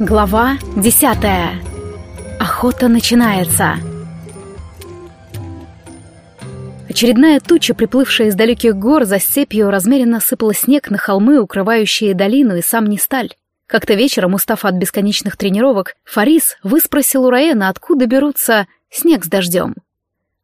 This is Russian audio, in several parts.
Глава десятая. Охота начинается. Очередная туча, приплывшая из далеких гор за степью, размеренно сыпала снег на холмы, укрывающие долину и сам Несталь. Как-то вечером, устав от бесконечных тренировок, Фарис выспросил у Раэна, откуда берутся снег с дождем.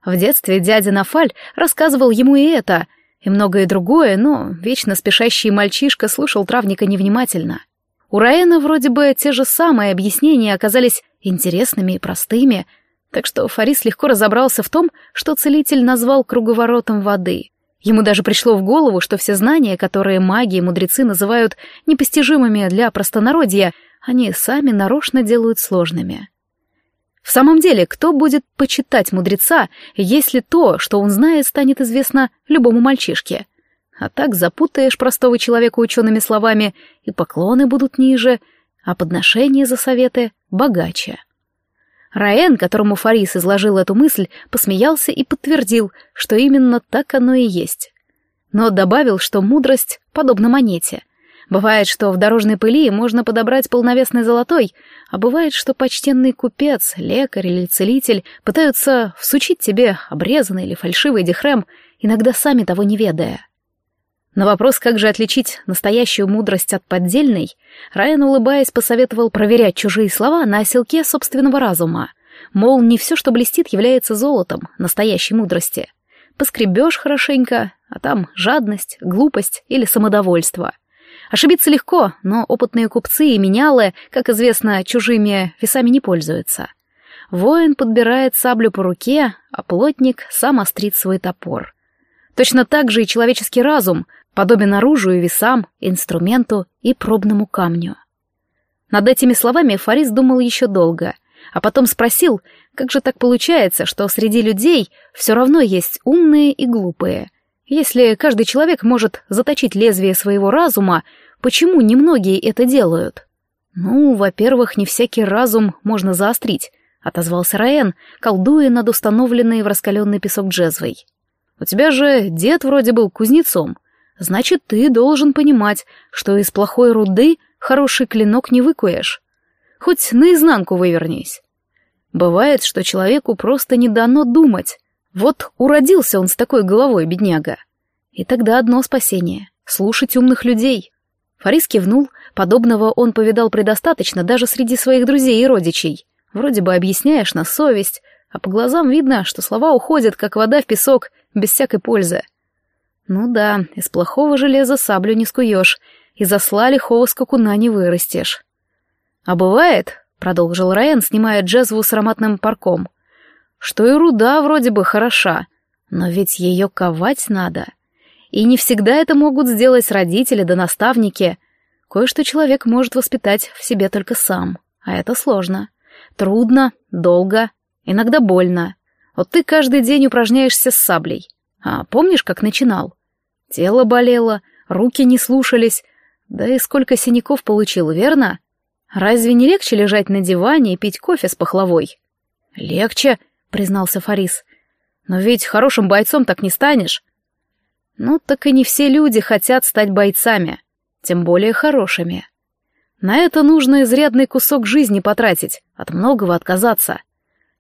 В детстве дядя Нафаль рассказывал ему и это, и многое другое, но вечно спешащий мальчишка слушал травника невнимательно. У Раэна вроде бы те же самые объяснения оказались интересными и простыми, так что Фарис легко разобрался в том, что целитель назвал круговоротом воды. Ему даже пришло в голову, что все знания, которые маги и мудрецы называют непостижимыми для простонародья, они сами нарочно делают сложными. В самом деле, кто будет почитать мудреца, если то, что он знает, станет известно любому мальчишке? А так запутаешь простого человека учеными словами, и поклоны будут ниже, а подношения за советы богаче. Раен, которому Фарис изложил эту мысль, посмеялся и подтвердил, что именно так оно и есть. Но добавил, что мудрость подобна монете. Бывает, что в дорожной пыли можно подобрать полновесный золотой, а бывает, что почтенный купец, лекарь или целитель пытаются всучить тебе обрезанный или фальшивый дихрем, иногда сами того не ведая. На вопрос, как же отличить настоящую мудрость от поддельной, Райан, улыбаясь, посоветовал проверять чужие слова на оселке собственного разума. Мол, не все, что блестит, является золотом настоящей мудрости. Поскребешь хорошенько, а там жадность, глупость или самодовольство. Ошибиться легко, но опытные купцы и менялы, как известно, чужими весами не пользуются. Воин подбирает саблю по руке, а плотник сам острит свой топор. Точно так же и человеческий разум подобен оружию весам, инструменту и пробному камню. Над этими словами Фарис думал еще долго, а потом спросил, как же так получается, что среди людей все равно есть умные и глупые. Если каждый человек может заточить лезвие своего разума, почему немногие это делают? Ну, во-первых, не всякий разум можно заострить, отозвался Раен, колдуя над установленной в раскаленный песок джезвой. У тебя же дед вроде был кузнецом. Значит, ты должен понимать, что из плохой руды хороший клинок не выкуешь. Хоть наизнанку вывернись. Бывает, что человеку просто не дано думать. Вот уродился он с такой головой, бедняга. И тогда одно спасение — слушать умных людей. Фарис кивнул, подобного он повидал предостаточно даже среди своих друзей и родичей. Вроде бы объясняешь на совесть, а по глазам видно, что слова уходят, как вода в песок, без всякой пользы. Ну да, из плохого железа саблю не скуешь, и засла лихого скакуна не вырастешь. А бывает, — продолжил Райан, снимая джезву с ароматным парком, — что и руда вроде бы хороша, но ведь ее ковать надо. И не всегда это могут сделать родители да наставники. Кое-что человек может воспитать в себе только сам, а это сложно. Трудно, долго, иногда больно. Вот ты каждый день упражняешься с саблей. А помнишь, как начинал? Тело болело, руки не слушались. Да и сколько синяков получил, верно? Разве не легче лежать на диване и пить кофе с пахлавой? Легче, признался Фарис. Но ведь хорошим бойцом так не станешь. Ну, так и не все люди хотят стать бойцами, тем более хорошими. На это нужно изрядный кусок жизни потратить, от многого отказаться.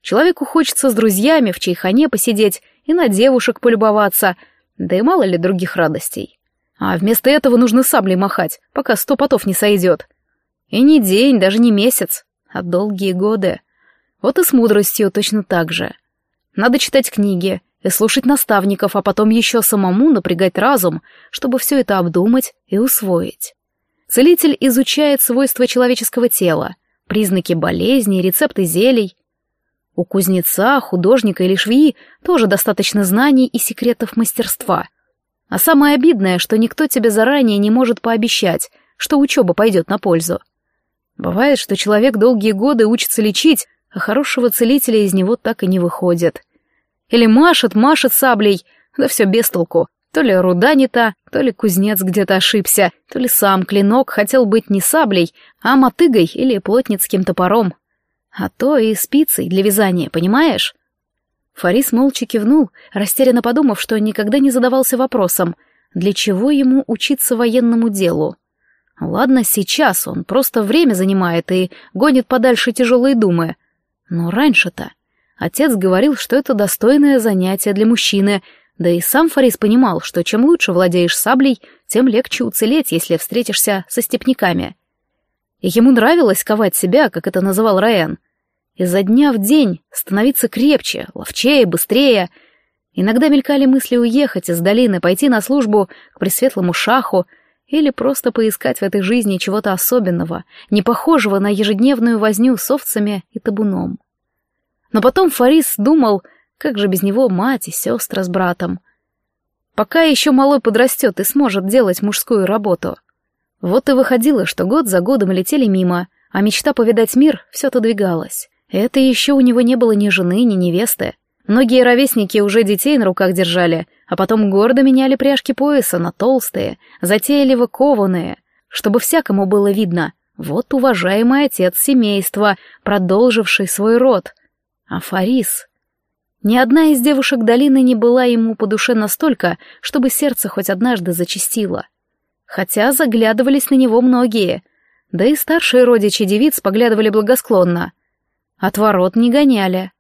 Человеку хочется с друзьями в чайхане посидеть и на девушек полюбоваться, да и мало ли других радостей. А вместо этого нужно саблей махать, пока сто потов не сойдет. И не день, даже не месяц, а долгие годы. Вот и с мудростью точно так же. Надо читать книги и слушать наставников, а потом еще самому напрягать разум, чтобы все это обдумать и усвоить. Целитель изучает свойства человеческого тела, признаки болезней, рецепты зелий, у кузнеца, художника или швеи тоже достаточно знаний и секретов мастерства. А самое обидное, что никто тебе заранее не может пообещать, что учеба пойдет на пользу. Бывает, что человек долгие годы учится лечить, а хорошего целителя из него так и не выходит. Или машет, машет саблей, да все без толку. То ли руда не та, то ли кузнец где-то ошибся, то ли сам клинок хотел быть не саблей, а мотыгой или плотницким топором а то и спицей для вязания, понимаешь? Фарис молча кивнул, растерянно подумав, что никогда не задавался вопросом, для чего ему учиться военному делу. Ладно, сейчас он просто время занимает и гонит подальше тяжелые думы. Но раньше-то отец говорил, что это достойное занятие для мужчины, да и сам Фарис понимал, что чем лучше владеешь саблей, тем легче уцелеть, если встретишься со степняками. Ему нравилось ковать себя, как это называл Раен. Изо дня в день становиться крепче, ловчее, быстрее. Иногда мелькали мысли уехать из долины, пойти на службу к пресветлому шаху, или просто поискать в этой жизни чего-то особенного, не похожего на ежедневную возню с овцами и табуном. Но потом Фарис думал, как же без него мать и сестры с братом. Пока еще малой подрастет и сможет делать мужскую работу. Вот и выходило, что год за годом летели мимо, а мечта повидать мир все отодвигалась. Это еще у него не было ни жены, ни невесты. Многие ровесники уже детей на руках держали, а потом гордо меняли пряжки пояса на толстые, затейливо кованые, чтобы всякому было видно. Вот уважаемый отец семейства, продолживший свой род. А Фарис... Ни одна из девушек долины не была ему по душе настолько, чтобы сердце хоть однажды зачастило. Хотя заглядывались на него многие, да и старшие родичи девиц поглядывали благосклонно. Отворот не гоняли.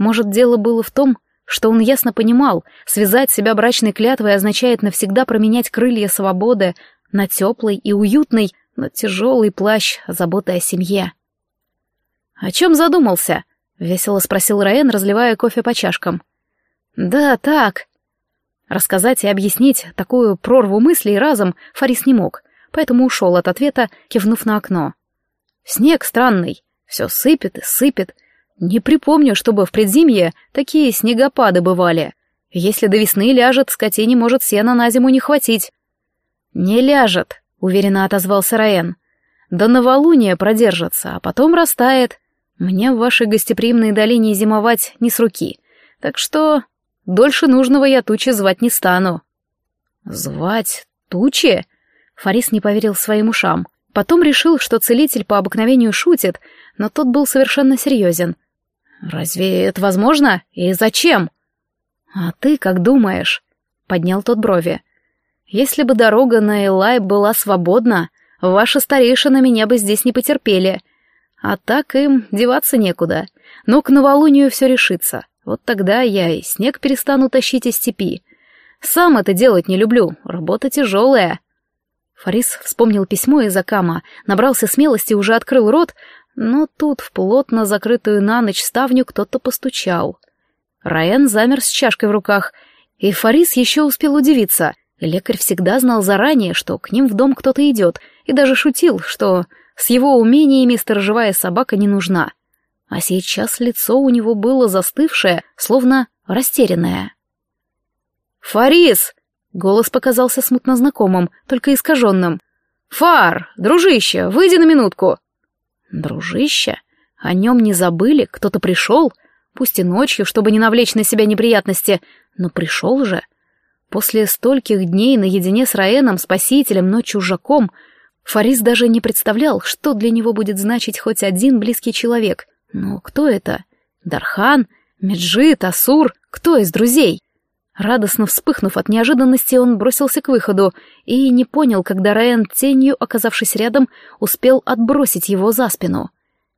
Может, дело было в том, что он ясно понимал, связать себя брачной клятвой означает навсегда променять крылья свободы на теплый и уютный, но тяжелый плащ заботы о семье. «О чем задумался?» — весело спросил Раен, разливая кофе по чашкам. «Да, так». Рассказать и объяснить такую прорву мыслей разом Фарис не мог, поэтому ушел от ответа, кивнув на окно. «Снег странный, все сыпет и сыпет, не припомню, чтобы в предзимье такие снегопады бывали. Если до весны ляжет, скотине может сена на зиму не хватить. Не ляжет, уверенно отозвался Раен. До новолуния продержится, а потом растает. Мне в вашей гостеприимной долине зимовать не с руки. Так что дольше нужного я тучи звать не стану. Звать тучи? Фарис не поверил своим ушам. Потом решил, что целитель по обыкновению шутит, но тот был совершенно серьезен. «Разве это возможно? И зачем?» «А ты как думаешь?» — поднял тот брови. «Если бы дорога на Элай была свободна, ваши старейшины меня бы здесь не потерпели. А так им деваться некуда. Но к новолунию все решится. Вот тогда я и снег перестану тащить из степи. Сам это делать не люблю, работа тяжелая». Фарис вспомнил письмо из Акама, набрался смелости и уже открыл рот, но тут в плотно закрытую на ночь ставню кто-то постучал. Раен замер с чашкой в руках, и Фарис еще успел удивиться. Лекарь всегда знал заранее, что к ним в дом кто-то идет, и даже шутил, что с его умениями сторожевая собака не нужна. А сейчас лицо у него было застывшее, словно растерянное. «Фарис!» — голос показался смутно знакомым, только искаженным. «Фар, дружище, выйди на минутку!» Дружище? О нем не забыли, кто-то пришел, пусть и ночью, чтобы не навлечь на себя неприятности, но пришел же. После стольких дней наедине с Раэном, спасителем, но чужаком, Фарис даже не представлял, что для него будет значить хоть один близкий человек. Но кто это? Дархан? Меджит? Асур? Кто из друзей? Радостно вспыхнув от неожиданности, он бросился к выходу и не понял, когда Райан, тенью оказавшись рядом, успел отбросить его за спину.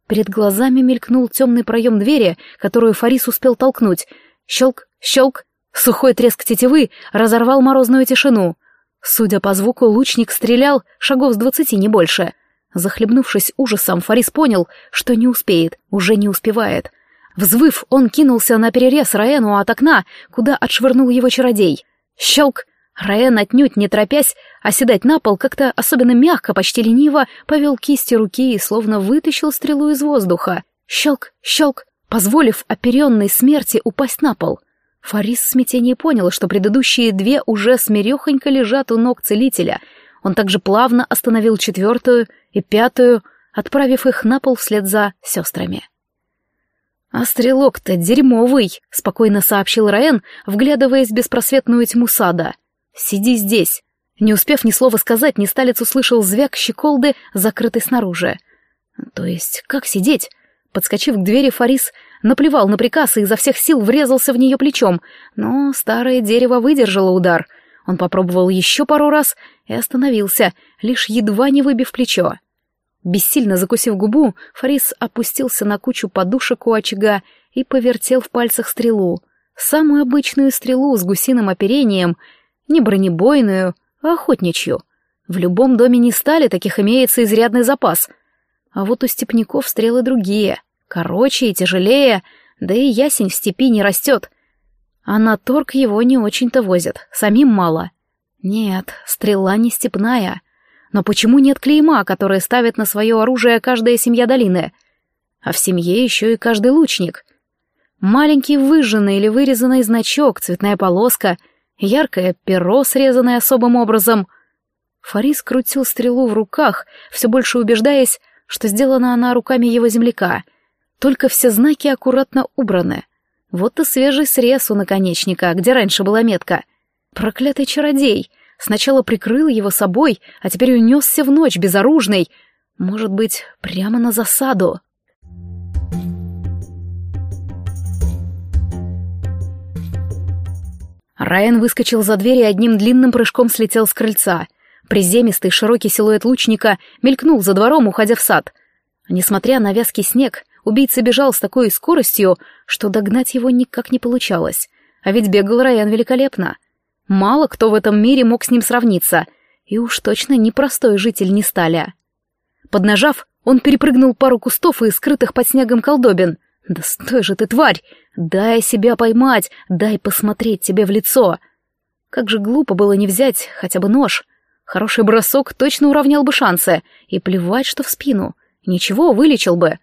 Перед глазами мелькнул темный проем двери, которую Фарис успел толкнуть. Щелк, щелк, сухой треск тетивы разорвал морозную тишину. Судя по звуку, лучник стрелял шагов с двадцати, не больше. Захлебнувшись ужасом, Фарис понял, что не успеет, уже не успевает — Взвыв, он кинулся на перерез Раэну от окна, куда отшвырнул его чародей. Щелк! Раэн, отнюдь не торопясь, оседать на пол как-то особенно мягко, почти лениво, повел кисти руки и словно вытащил стрелу из воздуха. Щелк, щелк, позволив оперенной смерти упасть на пол. Фарис в смятении понял, что предыдущие две уже смирехонько лежат у ног целителя. Он также плавно остановил четвертую и пятую, отправив их на пол вслед за сестрами. «А стрелок-то дерьмовый», — спокойно сообщил Раен, вглядываясь в беспросветную тьму сада. «Сиди здесь». Не успев ни слова сказать, Несталец услышал звяк щеколды, закрытой снаружи. «То есть как сидеть?» Подскочив к двери, Фарис наплевал на приказ и изо всех сил врезался в нее плечом, но старое дерево выдержало удар. Он попробовал еще пару раз и остановился, лишь едва не выбив плечо. Бессильно закусив губу, Фарис опустился на кучу подушек у очага и повертел в пальцах стрелу. Самую обычную стрелу с гусиным оперением, не бронебойную, а охотничью. В любом доме не стали, таких имеется изрядный запас. А вот у степняков стрелы другие, короче и тяжелее, да и ясень в степи не растет. А на торг его не очень-то возят, самим мало. Нет, стрела не степная — но почему нет клейма, которое ставит на свое оружие каждая семья долины? А в семье еще и каждый лучник. Маленький выжженный или вырезанный значок, цветная полоска, яркое перо, срезанное особым образом. Фарис крутил стрелу в руках, все больше убеждаясь, что сделана она руками его земляка. Только все знаки аккуратно убраны. Вот и свежий срез у наконечника, где раньше была метка. Проклятый чародей — Сначала прикрыл его собой, а теперь унесся в ночь безоружный. Может быть, прямо на засаду. Райан выскочил за дверь и одним длинным прыжком слетел с крыльца. Приземистый широкий силуэт лучника мелькнул за двором, уходя в сад. Несмотря на вязкий снег, убийца бежал с такой скоростью, что догнать его никак не получалось. А ведь бегал Райан великолепно. Мало кто в этом мире мог с ним сравниться, и уж точно не простой житель Несталя. Поднажав, он перепрыгнул пару кустов и скрытых под снегом колдобин. «Да стой же ты, тварь! Дай себя поймать, дай посмотреть тебе в лицо!» Как же глупо было не взять хотя бы нож. Хороший бросок точно уравнял бы шансы, и плевать, что в спину. Ничего, вылечил бы.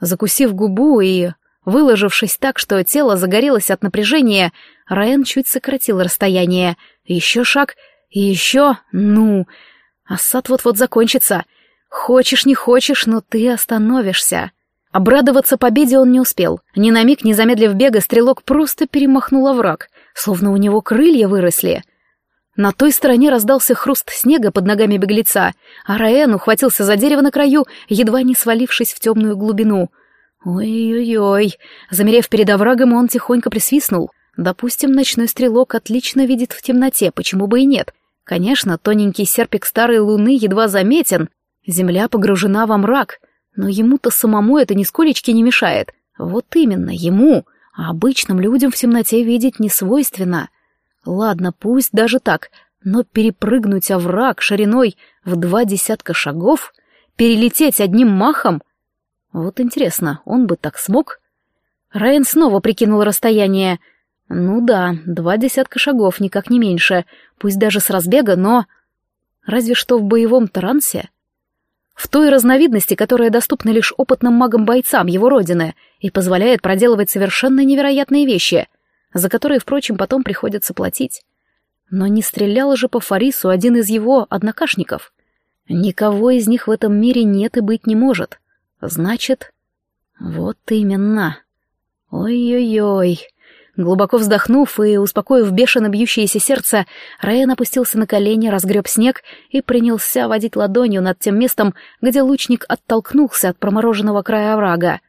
Закусив губу и выложившись так, что тело загорелось от напряжения, Райан чуть сократил расстояние. Еще шаг, еще... Ну... А сад вот-вот закончится. Хочешь, не хочешь, но ты остановишься. Обрадоваться победе он не успел. Ни на миг, не замедлив бега, стрелок просто перемахнул овраг, словно у него крылья выросли. На той стороне раздался хруст снега под ногами беглеца, а Раэн ухватился за дерево на краю, едва не свалившись в темную глубину. Ой-ой-ой, замерев перед оврагом, он тихонько присвистнул — Допустим, ночной стрелок отлично видит в темноте, почему бы и нет. Конечно, тоненький серпик старой луны едва заметен, земля погружена во мрак, но ему-то самому это нисколечки не мешает. Вот именно, ему, а обычным людям в темноте видеть не свойственно. Ладно, пусть даже так, но перепрыгнуть овраг шириной в два десятка шагов, перелететь одним махом... Вот интересно, он бы так смог? Райан снова прикинул расстояние — ну да, два десятка шагов, никак не меньше, пусть даже с разбега, но... Разве что в боевом трансе. В той разновидности, которая доступна лишь опытным магам-бойцам его родины и позволяет проделывать совершенно невероятные вещи, за которые, впрочем, потом приходится платить. Но не стрелял же по Фарису один из его однокашников. Никого из них в этом мире нет и быть не может. Значит... Вот именно. Ой-ой-ой. Глубоко вздохнув и успокоив бешено бьющееся сердце, Райан опустился на колени, разгреб снег и принялся водить ладонью над тем местом, где лучник оттолкнулся от промороженного края оврага.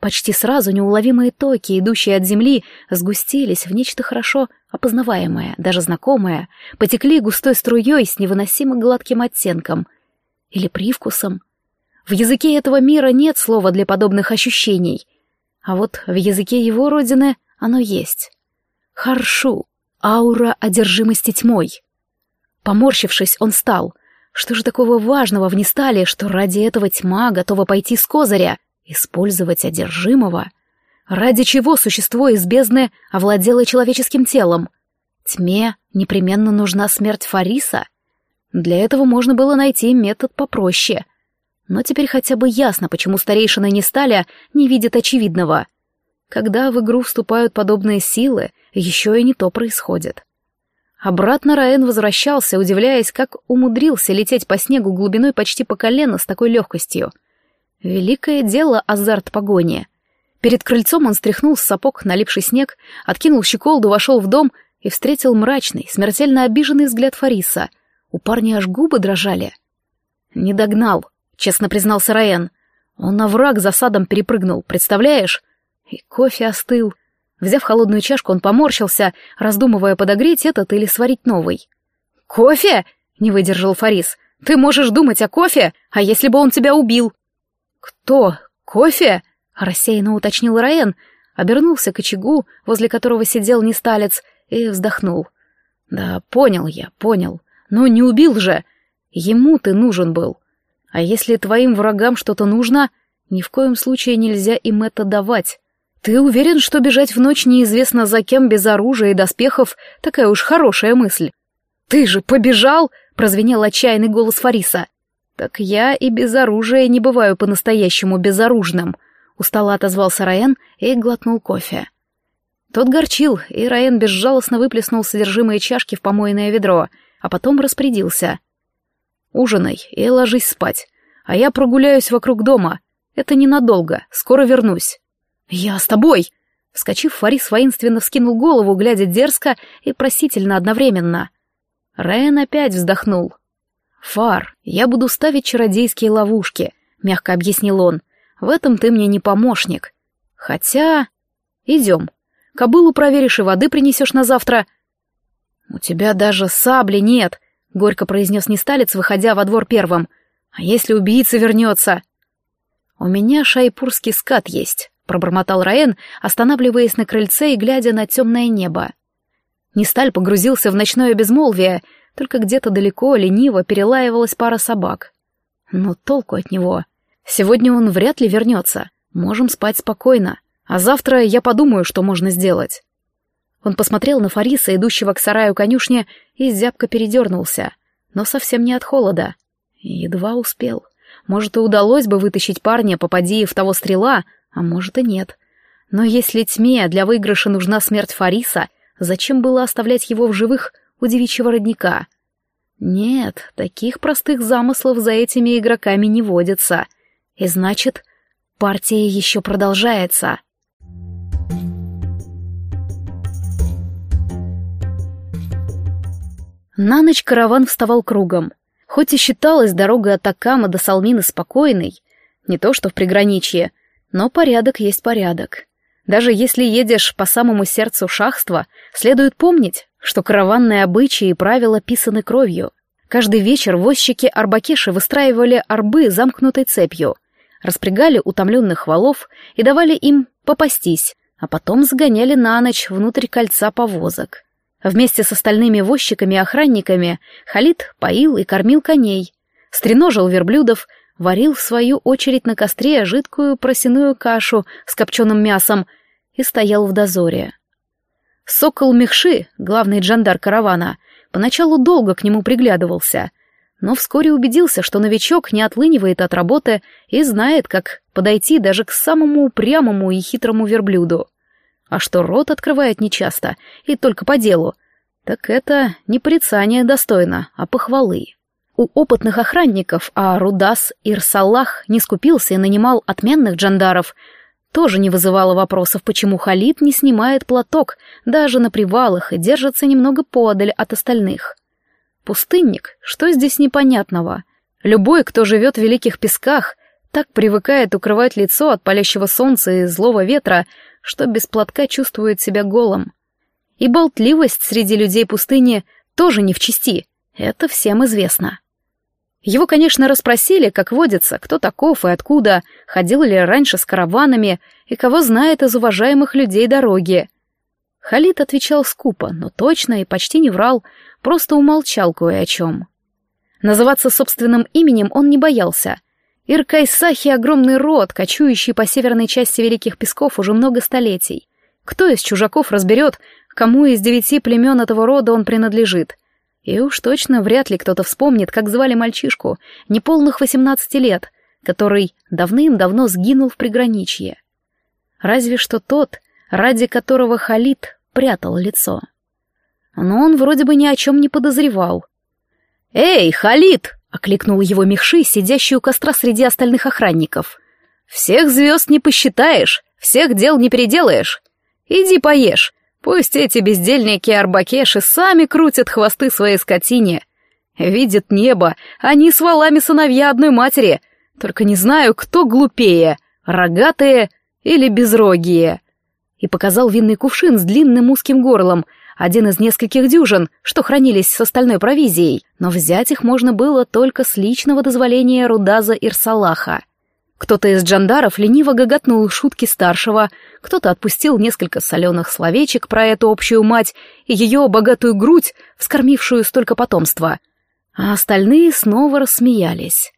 Почти сразу неуловимые токи, идущие от земли, сгустились в нечто хорошо опознаваемое, даже знакомое, потекли густой струей с невыносимо гладким оттенком. Или привкусом. В языке этого мира нет слова для подобных ощущений. А вот в языке его родины оно есть. Харшу, аура одержимости тьмой. Поморщившись, он стал. Что же такого важного в Нестале, что ради этого тьма готова пойти с козыря, использовать одержимого? Ради чего существо из бездны овладело человеческим телом? Тьме непременно нужна смерть Фариса? Для этого можно было найти метод попроще. Но теперь хотя бы ясно, почему старейшина Несталя не видит очевидного — когда в игру вступают подобные силы, еще и не то происходит. Обратно Раен возвращался, удивляясь, как умудрился лететь по снегу глубиной почти по колено с такой легкостью. Великое дело азарт погони. Перед крыльцом он стряхнул с сапог налипший снег, откинул щеколду, вошел в дом и встретил мрачный, смертельно обиженный взгляд Фариса. У парня аж губы дрожали. «Не догнал», — честно признался Раен. «Он на враг за садом перепрыгнул, представляешь? И кофе остыл. Взяв холодную чашку, он поморщился, раздумывая, подогреть этот или сварить новый. «Кофе?» — не выдержал Фарис. «Ты можешь думать о кофе, а если бы он тебя убил?» «Кто? Кофе?» — рассеянно уточнил Раен, обернулся к очагу, возле которого сидел несталец, и вздохнул. «Да, понял я, понял. Но не убил же. Ему ты нужен был. А если твоим врагам что-то нужно, ни в коем случае нельзя им это давать. Ты уверен, что бежать в ночь неизвестно за кем без оружия и доспехов — такая уж хорошая мысль? Ты же побежал!» — прозвенел отчаянный голос Фариса. «Так я и без оружия не бываю по-настоящему безоружным», — устало отозвался Раен и глотнул кофе. Тот горчил, и Раен безжалостно выплеснул содержимое чашки в помойное ведро, а потом распорядился. «Ужинай и ложись спать, а я прогуляюсь вокруг дома. Это ненадолго, скоро вернусь». «Я с тобой!» Вскочив, Фарис воинственно вскинул голову, глядя дерзко и просительно одновременно. Раен опять вздохнул. «Фар, я буду ставить чародейские ловушки», — мягко объяснил он. «В этом ты мне не помощник. Хотя... Идем, Кобылу проверишь и воды принесешь на завтра». «У тебя даже сабли нет», — горько произнес Несталец, выходя во двор первым. «А если убийца вернется?» «У меня шайпурский скат есть», — пробормотал Раен, останавливаясь на крыльце и глядя на темное небо. Несталь погрузился в ночное безмолвие, только где-то далеко лениво перелаивалась пара собак. Но толку от него. Сегодня он вряд ли вернется. Можем спать спокойно. А завтра я подумаю, что можно сделать. Он посмотрел на Фариса, идущего к сараю конюшни, и зябко передернулся, но совсем не от холода. Едва успел. Может, и удалось бы вытащить парня, попади в того стрела, а может и нет. Но если тьме для выигрыша нужна смерть Фариса, зачем было оставлять его в живых у девичьего родника? Нет, таких простых замыслов за этими игроками не водится. И значит, партия еще продолжается. На ночь караван вставал кругом. Хоть и считалась дорога от Акама до Салмины спокойной, не то что в приграничье, но порядок есть порядок. Даже если едешь по самому сердцу шахства, следует помнить, что караванные обычаи и правила писаны кровью. Каждый вечер возчики-арбакеши выстраивали арбы замкнутой цепью, распрягали утомленных валов и давали им попастись, а потом загоняли на ночь внутрь кольца повозок. Вместе с остальными возчиками и охранниками Халид поил и кормил коней, стреножил верблюдов, варил в свою очередь на костре жидкую просяную кашу с копченым мясом и стоял в дозоре. Сокол Мехши, главный джандар каравана, поначалу долго к нему приглядывался, но вскоре убедился, что новичок не отлынивает от работы и знает, как подойти даже к самому упрямому и хитрому верблюду. А что рот открывает нечасто и только по делу, так это не порицание достойно, а похвалы. У опытных охранников, а Рудас Ирсалах не скупился и нанимал отменных джандаров, тоже не вызывало вопросов, почему Халид не снимает платок даже на привалах и держится немного подаль от остальных. Пустынник, что здесь непонятного? Любой, кто живет в великих песках, так привыкает укрывать лицо от палящего солнца и злого ветра, что без платка чувствует себя голым. И болтливость среди людей пустыни тоже не в чести, это всем известно. Его, конечно, расспросили, как водится, кто таков и откуда, ходил ли раньше с караванами и кого знает из уважаемых людей дороги. Халид отвечал скупо, но точно и почти не врал, просто умолчал кое о чем. Называться собственным именем он не боялся, Иркайсахи — огромный род, кочующий по северной части Великих Песков уже много столетий. Кто из чужаков разберет, кому из девяти племен этого рода он принадлежит? И уж точно вряд ли кто-то вспомнит, как звали мальчишку, неполных восемнадцати лет, который давным-давно сгинул в приграничье. Разве что тот, ради которого Халид прятал лицо. Но он вроде бы ни о чем не подозревал. «Эй, Халид!» окликнул его Михши, сидящий у костра среди остальных охранников. «Всех звезд не посчитаешь, всех дел не переделаешь. Иди поешь, пусть эти бездельники Арбакеши сами крутят хвосты своей скотине. Видят небо, они с валами сыновья одной матери, только не знаю, кто глупее, рогатые или безрогие?» И показал винный кувшин с длинным узким горлом, один из нескольких дюжин, что хранились с остальной провизией, но взять их можно было только с личного дозволения Рудаза Ирсалаха. Кто-то из джандаров лениво гоготнул шутки старшего, кто-то отпустил несколько соленых словечек про эту общую мать и ее богатую грудь, вскормившую столько потомства. А остальные снова рассмеялись.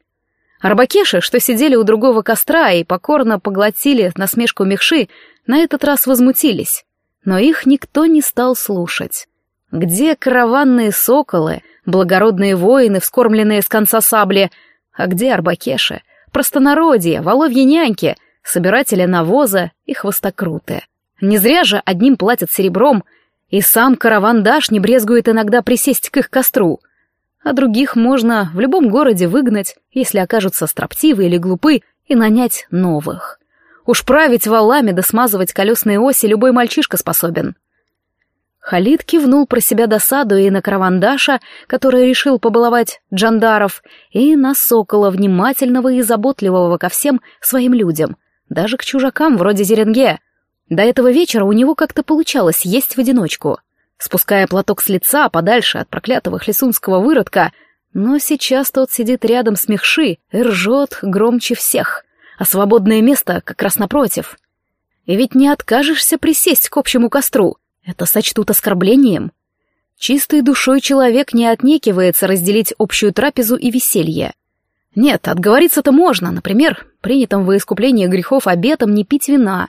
Арбакеши, что сидели у другого костра и покорно поглотили насмешку мехши, на этот раз возмутились. Но их никто не стал слушать. Где караванные соколы, благородные воины, вскормленные с конца сабли, а где арбакеши, простонародье, воловьи няньки, собиратели навоза и хвостокруты? Не зря же одним платят серебром, и сам караван-даш не брезгует иногда присесть к их костру — а других можно в любом городе выгнать, если окажутся строптивы или глупы, и нанять новых. Уж править валами да смазывать колесные оси любой мальчишка способен. Халид кивнул про себя досаду и на Каравандаша, который решил побаловать джандаров, и на Сокола, внимательного и заботливого ко всем своим людям, даже к чужакам вроде Зеренге. До этого вечера у него как-то получалось есть в одиночку — спуская платок с лица подальше от проклятого хлесунского выродка, но сейчас тот сидит рядом с Мехши и ржет громче всех, а свободное место как раз напротив. И ведь не откажешься присесть к общему костру, это сочтут оскорблением. Чистой душой человек не отнекивается разделить общую трапезу и веселье. Нет, отговориться-то можно, например, принятым во искупление грехов обетом не пить вина.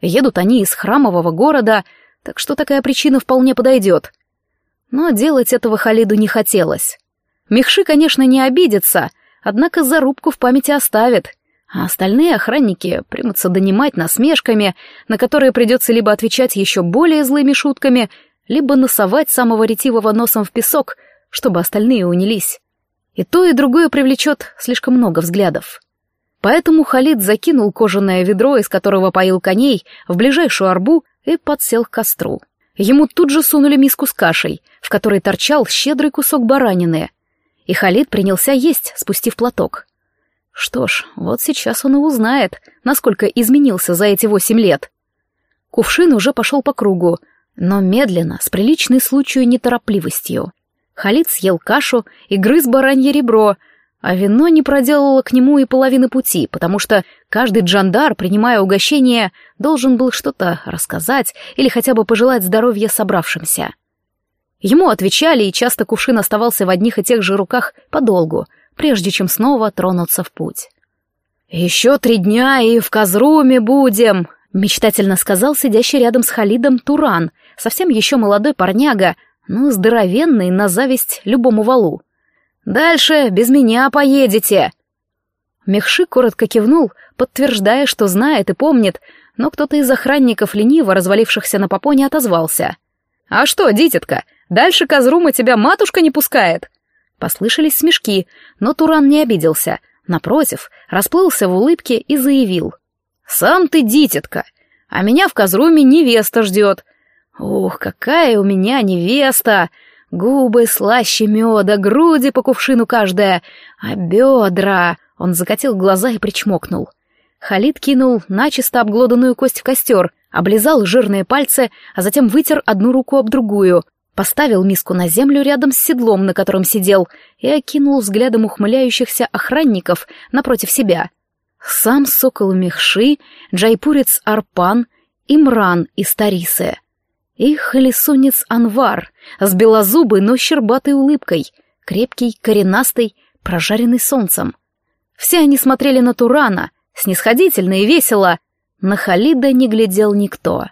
Едут они из храмового города — так что такая причина вполне подойдет. Но делать этого Халиду не хотелось. Мехши, конечно, не обидится, однако зарубку в памяти оставит, а остальные охранники примутся донимать насмешками, на которые придется либо отвечать еще более злыми шутками, либо носовать самого ретивого носом в песок, чтобы остальные унялись. И то, и другое привлечет слишком много взглядов. Поэтому Халид закинул кожаное ведро, из которого поил коней, в ближайшую арбу и подсел к костру. Ему тут же сунули миску с кашей, в которой торчал щедрый кусок баранины. И Халид принялся есть, спустив платок. Что ж, вот сейчас он и узнает, насколько изменился за эти восемь лет. Кувшин уже пошел по кругу, но медленно, с приличной случаю неторопливостью. Халид съел кашу и грыз баранье ребро — а вино не проделало к нему и половины пути, потому что каждый джандар, принимая угощение, должен был что-то рассказать или хотя бы пожелать здоровья собравшимся. Ему отвечали, и часто кувшин оставался в одних и тех же руках подолгу, прежде чем снова тронуться в путь. «Еще три дня и в Казруме будем», — мечтательно сказал сидящий рядом с Халидом Туран, совсем еще молодой парняга, но здоровенный на зависть любому валу. Дальше без меня поедете!» Мехши коротко кивнул, подтверждая, что знает и помнит, но кто-то из охранников лениво, развалившихся на попоне, отозвался. «А что, дитятка, дальше Казрума тебя матушка не пускает?» Послышались смешки, но Туран не обиделся. Напротив, расплылся в улыбке и заявил. «Сам ты дитятка, а меня в Казруме невеста ждет. Ух, какая у меня невеста! Губы слаще меда, груди по кувшину каждая, а бедра... Он закатил глаза и причмокнул. Халид кинул начисто обглоданную кость в костер, облизал жирные пальцы, а затем вытер одну руку об другую, поставил миску на землю рядом с седлом, на котором сидел, и окинул взглядом ухмыляющихся охранников напротив себя. Сам сокол Мехши, джайпурец Арпан, Имран из Тарисы и холесунец Анвар с белозубой, но щербатой улыбкой, крепкий, коренастый, прожаренный солнцем. Все они смотрели на Турана, снисходительно и весело. На Халида не глядел никто.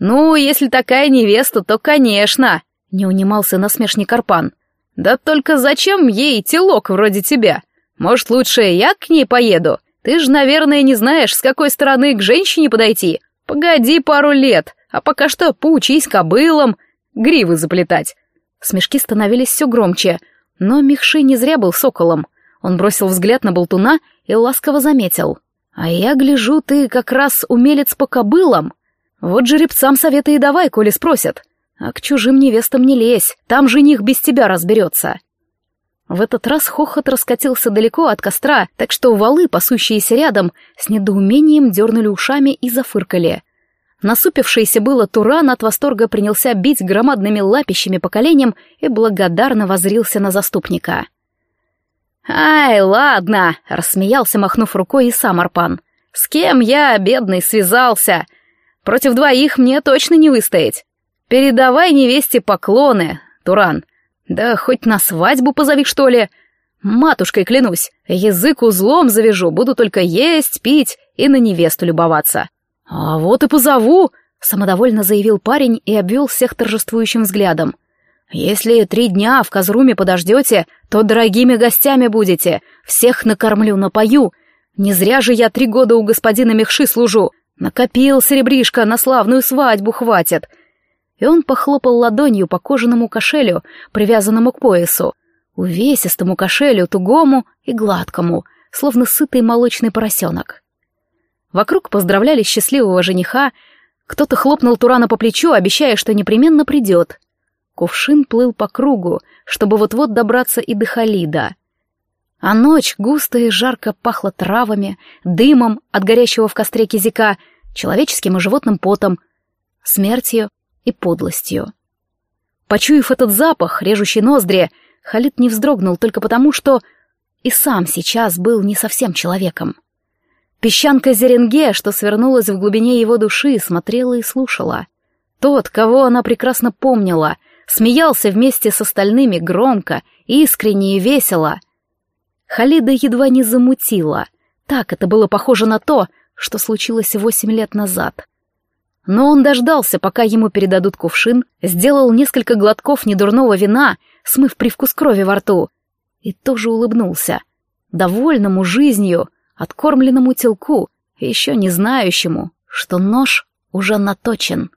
«Ну, если такая невеста, то, конечно!» — не унимался насмешник Арпан. «Да только зачем ей телок вроде тебя? Может, лучше я к ней поеду? Ты же, наверное, не знаешь, с какой стороны к женщине подойти. Погоди пару лет, а пока что поучись кобылам гривы заплетать. Смешки становились все громче, но Михши не зря был соколом. Он бросил взгляд на болтуна и ласково заметил. «А я гляжу, ты как раз умелец по кобылам. Вот жеребцам советы и давай, коли спросят. А к чужим невестам не лезь, там жених без тебя разберется». В этот раз хохот раскатился далеко от костра, так что валы, пасущиеся рядом, с недоумением дернули ушами и зафыркали. Насупившийся было Туран от восторга принялся бить громадными лапищами по коленям и благодарно возрился на заступника. «Ай, ладно!» — рассмеялся, махнув рукой и сам Арпан. «С кем я, бедный, связался? Против двоих мне точно не выстоять. Передавай невесте поклоны, Туран, да хоть на свадьбу позови, что ли. Матушкой клянусь, язык узлом завяжу, буду только есть, пить и на невесту любоваться. А вот и позову, самодовольно заявил парень и обвел всех торжествующим взглядом. Если три дня в Казруме подождете, то дорогими гостями будете, всех накормлю, напою. Не зря же я три года у господина Мехши служу. Накопил серебришко, на славную свадьбу хватит и он похлопал ладонью по кожаному кошелю, привязанному к поясу, увесистому кошелю, тугому и гладкому, словно сытый молочный поросенок. Вокруг поздравляли счастливого жениха, кто-то хлопнул Турана по плечу, обещая, что непременно придет. Кувшин плыл по кругу, чтобы вот-вот добраться и до Халида. А ночь густо и жарко пахла травами, дымом от горящего в костре кизика, человеческим и животным потом, смертью и подлостью. Почуяв этот запах, режущий ноздри, Халид не вздрогнул только потому, что и сам сейчас был не совсем человеком. Песчанка Зеренге, что свернулась в глубине его души, смотрела и слушала. Тот, кого она прекрасно помнила, смеялся вместе с остальными громко, искренне и весело. Халида едва не замутила. Так это было похоже на то, что случилось восемь лет назад. Но он дождался, пока ему передадут кувшин, сделал несколько глотков недурного вина, смыв привкус крови во рту, и тоже улыбнулся. Довольному жизнью, откормленному телку, еще не знающему, что нож уже наточен.